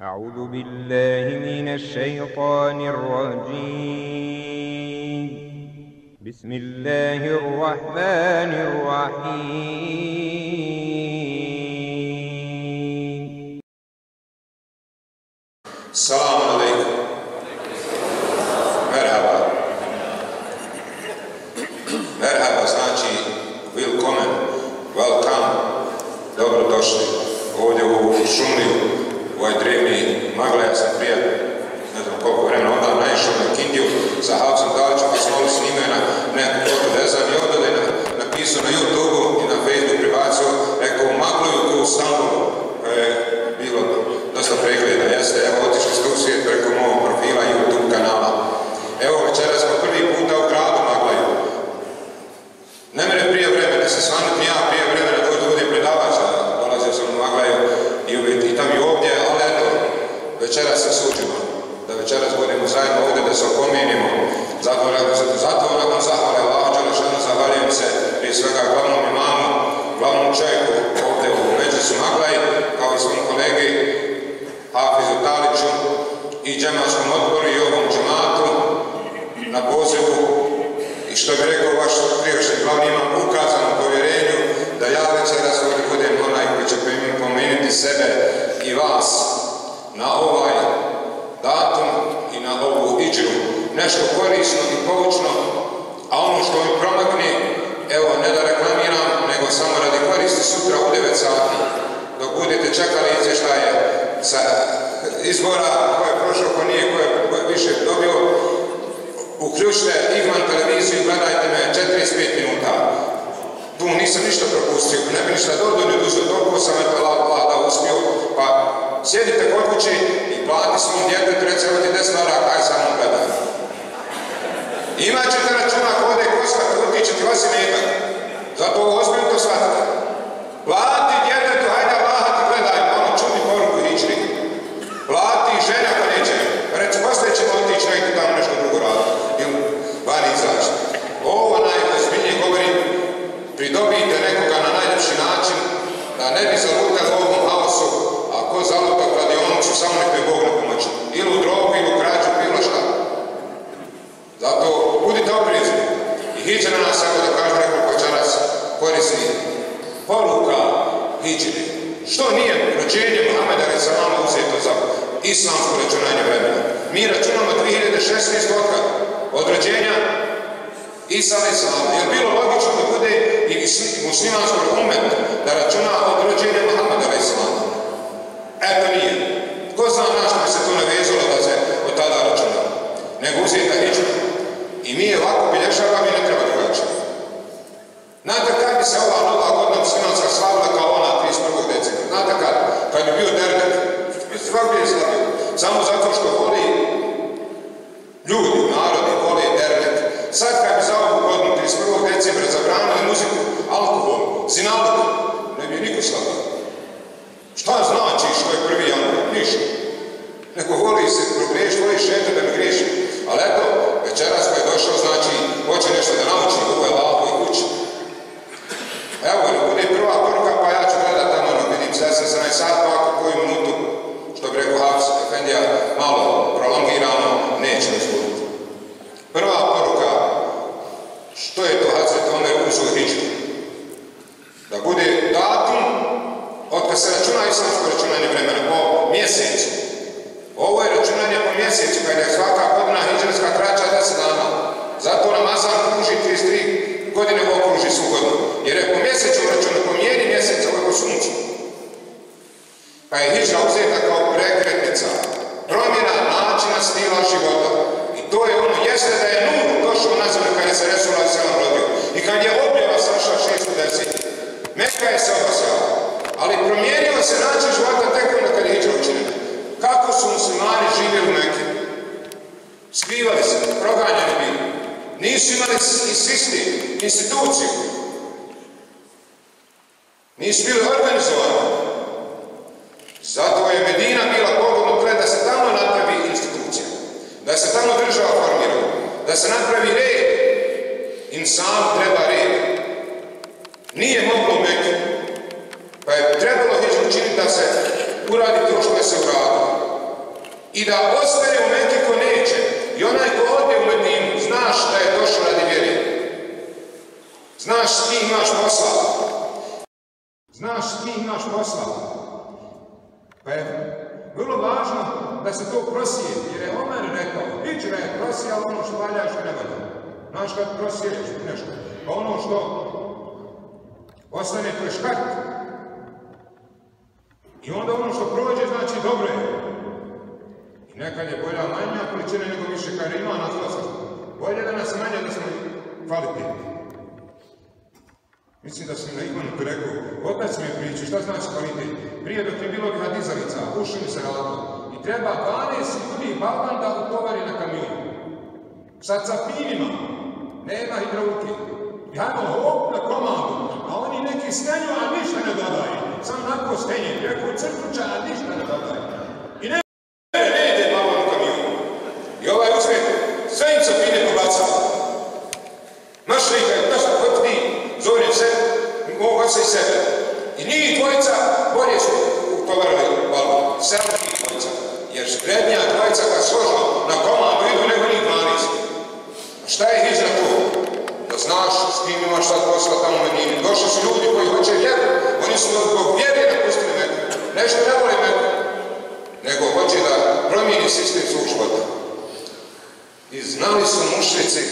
أعوذ بالله من الشيطان الرجيم. بسم الله الرحمن الرحيم. السلام عليكم. مرحبا. مرحبا. سانشي ويلكم ويلكم دوبر دوشي اوديو شمليو ovaj drevni magle, ja sam prije, ne znam koliko vremena onda naišao na Kindiju sa Havcom Dalićem, pa smo ovo snimio na neku foto vezan i ovdje je na- napisao na YouTube i na Facebook pribacio, rekao u Magluju tu u Stambulu, koje je bilo dosta pregleda, jeste, evo otišli ste u svijet preko mog profila YouTube kanala. Evo večeras smo prvi puta u gradu Maglaju. Ne mene prije vremena se svanuti ja prije vremena doći da budem predavač, a dolazio sam u Maglaju i uvijek i tam i ovdje, ali eto, večeras se suđimo, da večeras budemo zajedno ovdje, da se opominimo. Zato, zato nakon zahvale Đelešanu zahvaljujem se prije svega glavnom imamu, glavnom čovjeku ovdje u Međusu Maglaj, kao i svom kolegi Hafizu Taliću i džematskom odboru i ovom džematu na pozivu i što bi rekao vaš priješnji glavni imam ukazano povjerenju da ja večeras ovdje budem onaj koji će pomenuti sebe i vas na ovaj datum na ovu iđu. Nešto korisno i poučno, a ono što mi promakne, evo ne da reklamiram, nego samo radi koristi sutra u 9 sati, dok budete čekali izvještaje sa izbora ko je prošao, ko nije, ko je, ko je više dobio, uključite Igman televiziju i gledajte me 45 minuta. Tu nisam ništa propustio, ne bi ništa dodao, ne dužio, toliko sam eto la, la, da uspio, pa sjedite kod kuće i plati svom djetetu, evo ti 10 maraka, aj samo gledaj. Imat ćete računa ode koska, uti će ti vas imetak. Zato ovo ozbiljno to shvatite. Plati djetetu, hajde Allah ti gledaj, ono čudi poruku hični. Plati žena ako neće. Reci, poslije ćemo otići negdje tamo nešto drugo raditi. Ili van izaći. Ovo najozbiljnije govorim, pridobijte nekoga na najljepši način, da ne bi zalutali u ovom haosu, a ko zaluta kladionicu, samo nek mi Bog ne pomoći. Ili u drogu, ili u krađu, bilo šta. Zato budite oprezni i hiđe na nas samo da kažu nekoliko čaras korisni poruka hiđine. Što nije rođenje Muhameda Resalama uzeto za islamsko računanje vremena? Mi računamo 2016 godina od rođenja Isa Islama. Je bilo logično da bude i muslimanskog umet da računa od rođenja Muhameda Islama? Eto nije. Ko zna na što bi se to navezalo da se od tada računa? Nego uzeta hiđa. I mi je ovako bilješava, mi ne treba drugačije. Znate kad bi se ova nova godina muslimanska slavila kao ona 31. decembra? Znate kad? Kad bi bio dernek. Svak bi je slavio. Samo zato 14 sat, ovako koju minutu, što bi rekao Hafiz Efendija, malo prolongirano, neće izgubiti. Prva poruka, što je to Hazret Omer u Zuhriđu? Da bude datum od kada se računa islamsko računanje vremena, po mjesecu. Ovo je računanje po mjesecu, kada je svaka godina hijđarska kraća 10 dana. Zato Ramazan kuži 33 godine u okruži svu godinu. Jer je po mjesecu računa, po mjeri mjeseca, kako sunce. Pa je hijđa uzeta kao prekretnica, promjena načina stila života. I to je ono, jeste da je nur došao zemlju kada se Resula Selam rodio. I kad je objava Saša 610. Meka je se obasjala. Ali promijenio se način života tek onda kad je hijđa učinjena. Kako su muslimani živjeli u Mekke? Skrivali se, proganjani bili. Nisu imali sistem, instituciju. Nisu bili organizovani. Je Medina bila pogodno tle da se tamo napravi institucija. Da se tamo država formira. Da se napravi red. Insan treba red. Nije moglo Mekke. Pa je trebalo hiđu učiniti da se uradi to što je se uradilo. I da ostane u Meki ko neće. I onaj ko ode u Medinu, znaš da je došao radi vjere. Znaš kim imaš posla. Znaš kim imaš posla. Pa je vrlo važno da se to prosije, jer je Omer rekao, Hidžra je prosija ono što valja i ne valja. Znaš kad prosiješ nešto, pa ono što ostane preškart. I onda ono što prođe znači dobro je. I nekad je bolja manja količina nego više kad ima na to Bolje da nas manje da smo kvalitetni. Mislim da sam na Ivanu rekao, otac mi je pričao, šta znači kvalitet? Prije dok je bilo hadizalica, ušli se radilo. I treba 12 ljudi balvan da utovari na kamionu. Sa pinima, nema hidrolike. I hajmo hop na komandu, a oni neki stenju, a ništa ne dodaju. Sam nakon stenje, rekao crtuča, a ništa ne dodaju. I ne, ne, ne ide balvan u kamionu. I ovaj uzme, sve im sa pine pobaca. Naš lika je, to kod ti, zove se, mog oca i sebe. I njih dvojica bolje su utovarili balvan. Sedam njih dvojica. Jer prednja dvojica kad složno na komandu idu nego njih 12. Šta je hijđa tu? Da znaš sad posla tamo Medini. Došli su ljudi koji hoće vjeru. Oni su zbog vjere napustili Meku. Nešto ne vole. Nego hoće da promijeni sistem svog života. I znali su mušnici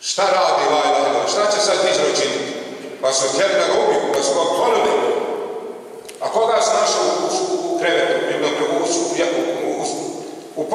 šta radi Lajla šta će sad učiniti. Pa su htjeli da ga ubiju, da su ga otvorili. A koga su našli u, krevetu, u, u, u, u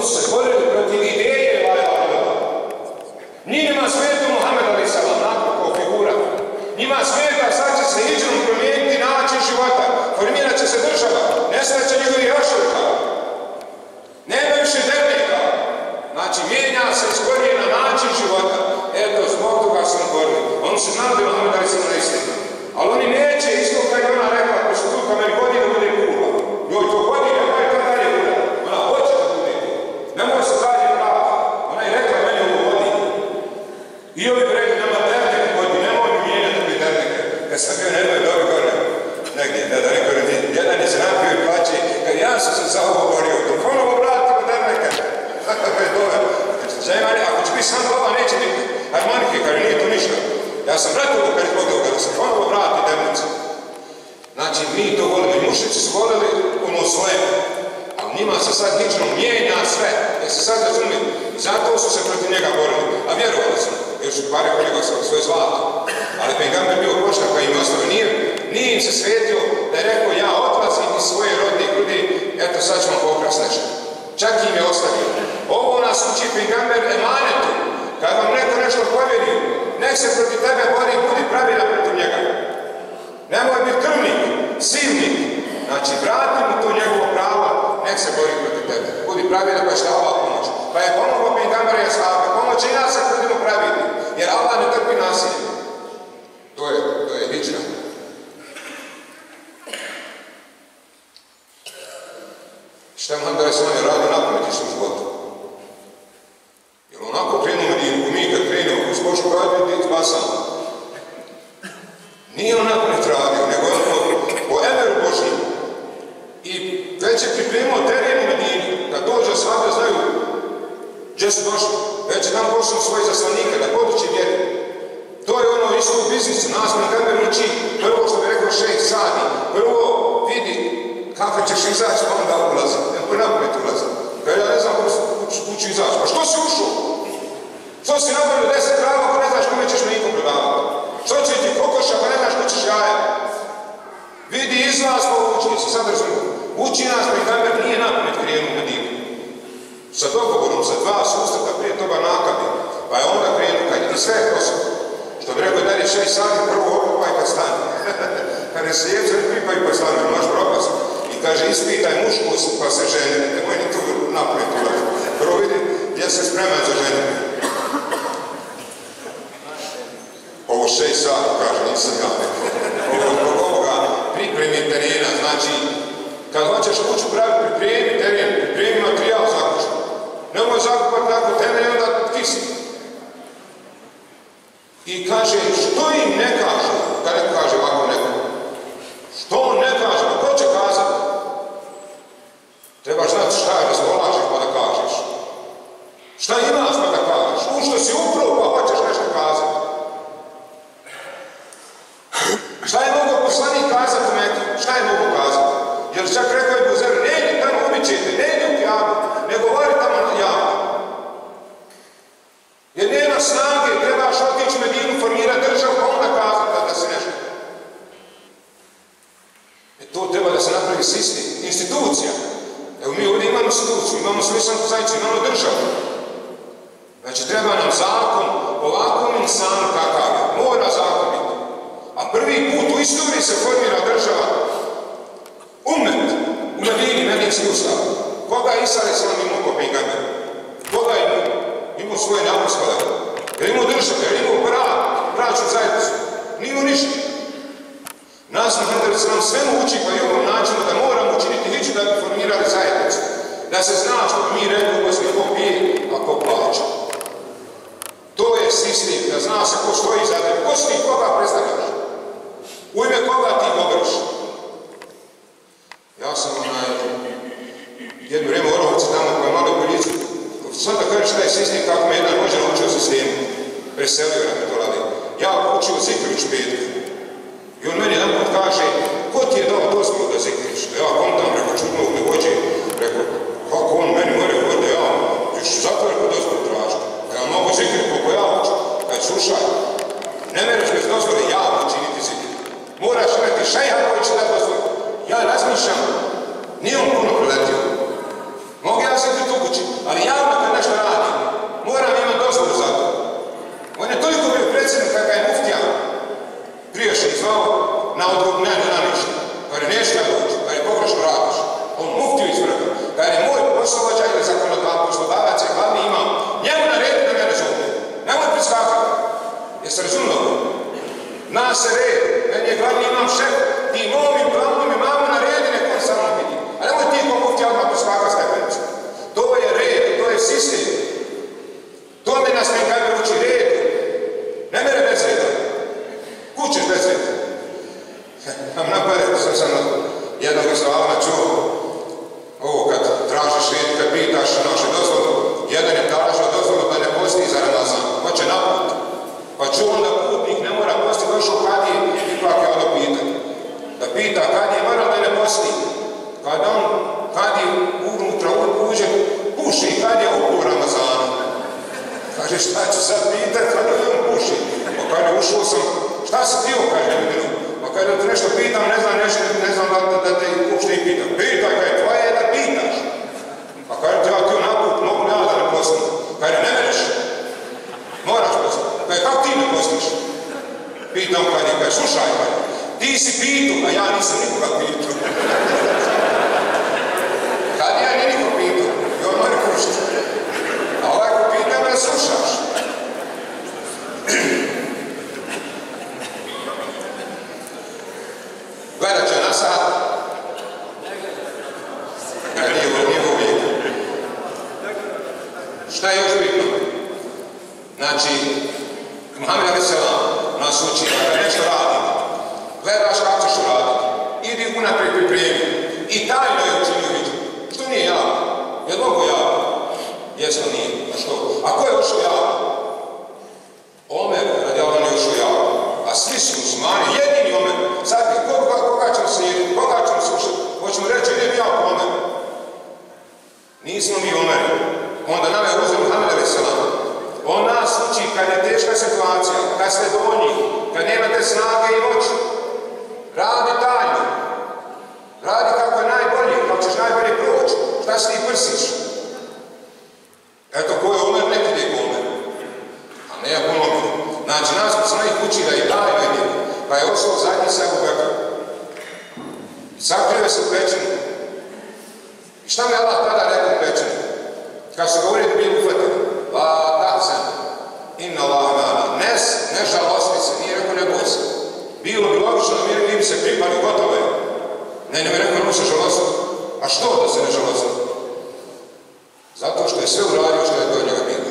Oni su se borili protiv ideje. Nije njima smeta Muhammed Ali Salam, nakon figura. Njima smeta, sad će se iđenom promijeniti način života. Formirat će se država. Nestat će njihovi rašurka. Nema više dernika. Znači, mijenja se iz korijena način života. Eto, zbog toga oni borili. Oni su znali da Muhammed Ali Salam. Ali oni neće isto kao je ona rekla, ko su tu kad meni godi da bude. Joj, to godi da je kad dalje bude. Ona hoće da bude kurva. Nemoj se dalje pravati. Ona je rekla meni ovo vodi. I ovi bi rekli, nema dernek vodi, nemoj mi mijenjati ovi derneke. Kad sam bio nemoj dobro gore, negdje, ne da neko redi, jedan je se napio i plaće, kad ja sam se za ovo borio, dok ponovo vratimo derneke. Zajmani, ako će biti sam baba, neće biti harmonike, kad nije to ništa. Ja sam vratio kad je Bogao, kada se ponovo vrati dernice. Znači, mi to volili, mušici su volili ono svoje, ali njima se sad nično mijenja sve, jer se sad razumili. Zato su se protiv njega borili, a vjerovali su, jer su pare kod njega svoje zlato. Ali Pengamber bio poštar koji im ostavio, nije, nije im se svetio da je rekao ja odlazim iz svoje rodne grudi, eto sad vam pokras nešto. Čak im je ostavio. Ovo nas uči Pengamber emanetu. Kad vam neko nešto povjeri, nek se protiv tebe bori, budi pravilan protiv njega. Nemoj biti krvnik, silnik. Znači, vrati mu to njegovo pravo, nek se bori protiv tebe. Budi pravilan pa će Allah pomoć. Pa je pomogao Pengamber i Ashabi. Pomoć i nas se budemo praviti. Jer Allah ne trpi nasilje. To je, to je lična. Šta je onda je se oni radi napamet i u životu? Jer onako krenu Medinu, mi kad krenemo, uz Bošku raditi, spasamo. Nije on napamet radio, nego on po, po Emeru Božnju. I već je pripremao teren u Medini, kad dođe svada znaju gdje su došli. Već je tam poslao svoje zaslanike da podući vjeru. U biznisu, nas na kameru uči, prvo što bi rekao šejh Sadi, prvo vidi kako ćeš izaći, pa onda ulazi. Nemoj napamet ulazi. Kad ja ne znam kako kuću izaći. Pa što si ušao? Što si napravio deset krava, ako ne znaš kome ćeš mlijeko prodavati? Što će ti kokoša, pa ne znaš ko ćeš jaja? Vidi izlaz po učnici, sad razumijem. Uči nas, pa i kamer nije napamet krenuo u Medinu. Sa dogovorom, sa dva susreta prije toga nakabi. Pa je onda krenuo, kad i sve je. Što bi rekao, da je šest sati prvo okupaj kad stane. Kaže, slijepce ne pripaju poslaniku, maš propast. I kaže, ispitaj muškost pa se ženi. Nemoj ni tu napraviti ulazi. Prvo vidi gdje se spreman za ženu. Ovo šest sati, kaže, nisam ja. Ovo zbog ovoga pripremi terena, znači, kad hoćeš kuću praviti, pripremi teren, pripremi materijal za kuću. Nemoj zakupati tako temelj, onda kisni. I kaže, što im ne kaže, kad ne kaže ovako neko? Što on ne kaže, pa ko će kazati? Trebaš znati šta je raspolažeš pa da kažeš. Šta imaš pa da kažeš? U što si upravo pa hoćeš nešto kazati. Šta je mogao poslanik kazati u Meku? Šta je mogao kazati? Jer čak rekao je Buzer, ne idi tamo ubićete, ne idi u Kjabu, ne govori tamo javno. Jer nema snage, trebaš otići u Medinu, formirati državu, pa onda kazati da, da si nešto. E to treba da se napravi sistem, institucija. Evo mi ovdje imamo instituciju, imamo svojstvenu zajednicu, imamo državu. Znači treba nam zakon, ovakvom insanu kakav je, mora zakon biti. A prvi put u istoriji se formira država, umet, u Medini, Medinski ustav. Koga je Isa Islam imao ko Pejgamber? Koga je imao? Svoje naposkale. Jer imao državu, jer imao brak, braću zajednicu. Nije imao ništa. Muhammed nam svemu uči pa i ovom načinu da moramo učiniti hiću da bi formirali zajednicu. Da se zna što bi mi rekli u Bosni ko a plaća. Pitam, kaže, kaže, slušaj, ti si pitu, a ja nisam nikoga pitu. Kad ja nije niko pitu, i on mora pušiti. A ovaj ko pita, ne slušaš. Gledat će na sat. Ne, nije, nije uvijek. Šta je još bitno? Znači, Muhammed Ali Selam nas uči da kad nešto radimo, gledaš kako ćeš uraditi. Idi unaprijed pripremi. I tajno je učinio viđu. Što nije javno? Je mogu javno? Jesmo nije. A što? A ko je ušao javno? Omer, radi Allah je ušao javno. A svi su muslimani, jedini Omer. Sad koga, koga ćemo slijediti? Koga ćemo slušati? Hoćemo reći, idem ja po. Nismo mi Omer. Onda nam je uzem Muhammed Ali. On nas uči kad je teška situacija, kad ste donji, kad nemate snage i moći. Radi tajno. Radi kako je najbolje, kako ćeš najbolje proći. Šta si ti prsiš? Eto, ko je Omer, nek ide ko Omer. A ne ako Omer. Znači, nas smo ih uči da i tajno ide. Pa je ošao zadnji se Abu Bekr. Sakrio se u pećinu. I šta mi je Allah tada rekao u pećinu? Kad su govorili da bili ufletili. La tahzan. Inna Allah mana. Ne, ne žalosti se, nije rekao ne boj se. Bilo bi logično, mi bi se pripali, gotovo je. Ne, ne ne se žalostiti. A što da se ne žalosti? Zato što je sve uradio što je do njega bilo.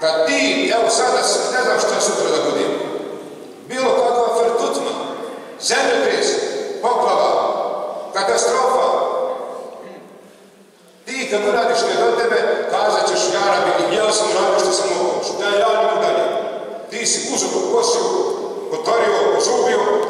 Kad ti, evo sada, ne znam što sutra da budim, bilo kakva frtutma, zemljotres, poplava, katastrofa, ti kad uradiš što je do tebe, kazat ćeš, ja rabi, ja sam radio što sam mogao, što ja udalje. Ti si kosio, potorio, žubio, hoće